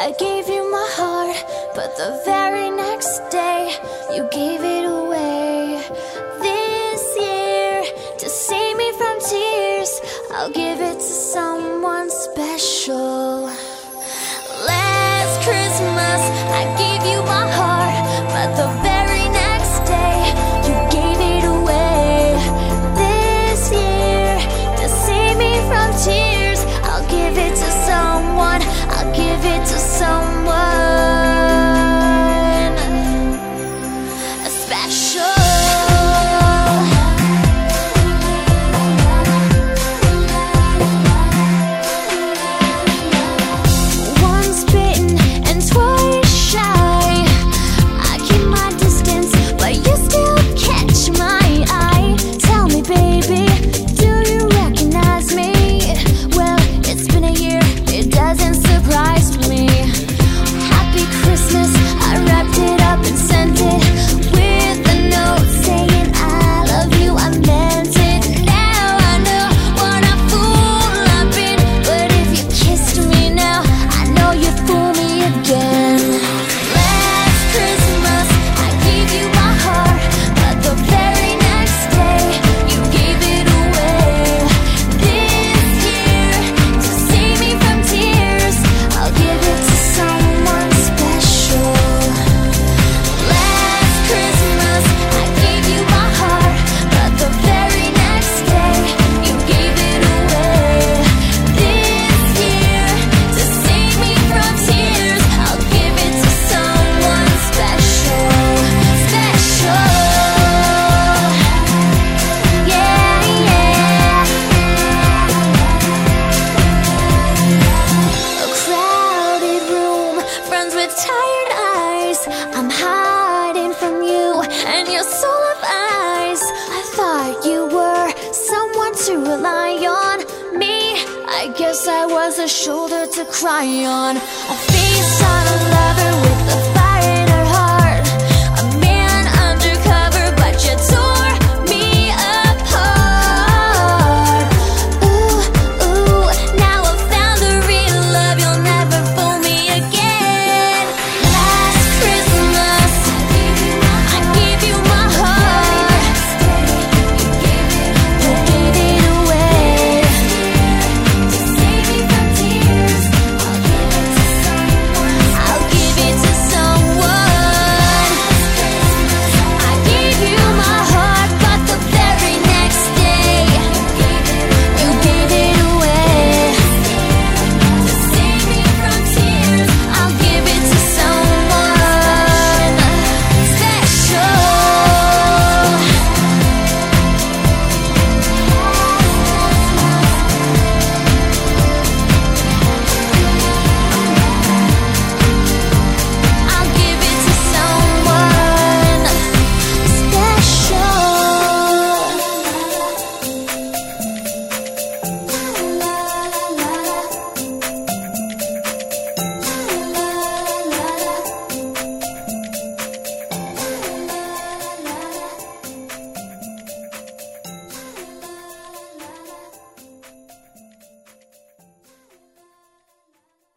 I gave you my heart, but the very next day you gave it away. This year, to save me from tears, I'll give it to someone special. with tired eyes. I'm hiding from you and your soul of eyes. I thought you were someone to rely on. Me, I guess I was a shoulder to cry on. A face